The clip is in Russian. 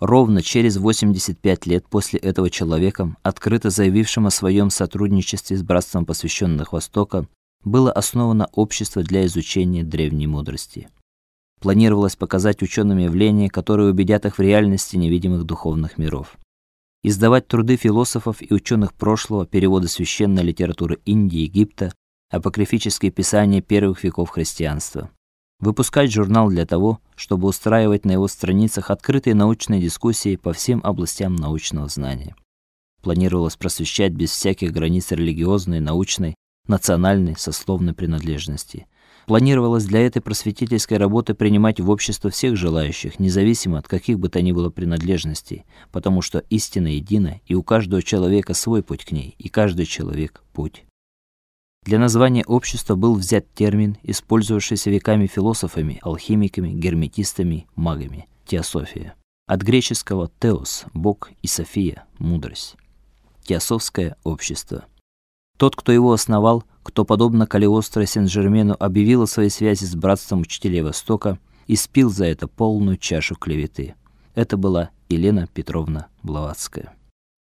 Ровно через 85 лет после этого человеком, открыто заявившим о своем сотрудничестве с братством посвященных Востока, было основано общество для изучения древней мудрости. Планировалось показать ученым явления, которые убедят их в реальности невидимых духовных миров. Издавать труды философов и ученых прошлого, переводы священной литературы Индии, Египта, апокрифические писания первых веков христианства выпускать журнал для того, чтобы устраивать на его страницах открытые научные дискуссии по всем областям научного знания. Планировалось просвещать без всяких границ религиозной, научной, национальной, сословной принадлежности. Планировалось для этой просветительской работы принимать в общество всех желающих, независимо от каких бы то ни было принадлежностей, потому что истина едина, и у каждого человека свой путь к ней, и каждый человек путь. Для названия общества был взят термин, использовавшийся веками философами, алхимиками, герметистами, магами теософия. От греческого теос бог и софия мудрость. Теософское общество. Тот, кто его основал, кто подобно Калиостро Сен-Жермену объявил о своей связи с братством учителей Востока, испил за это полную чашу клеветы. Это была Елена Петровна Блаватская.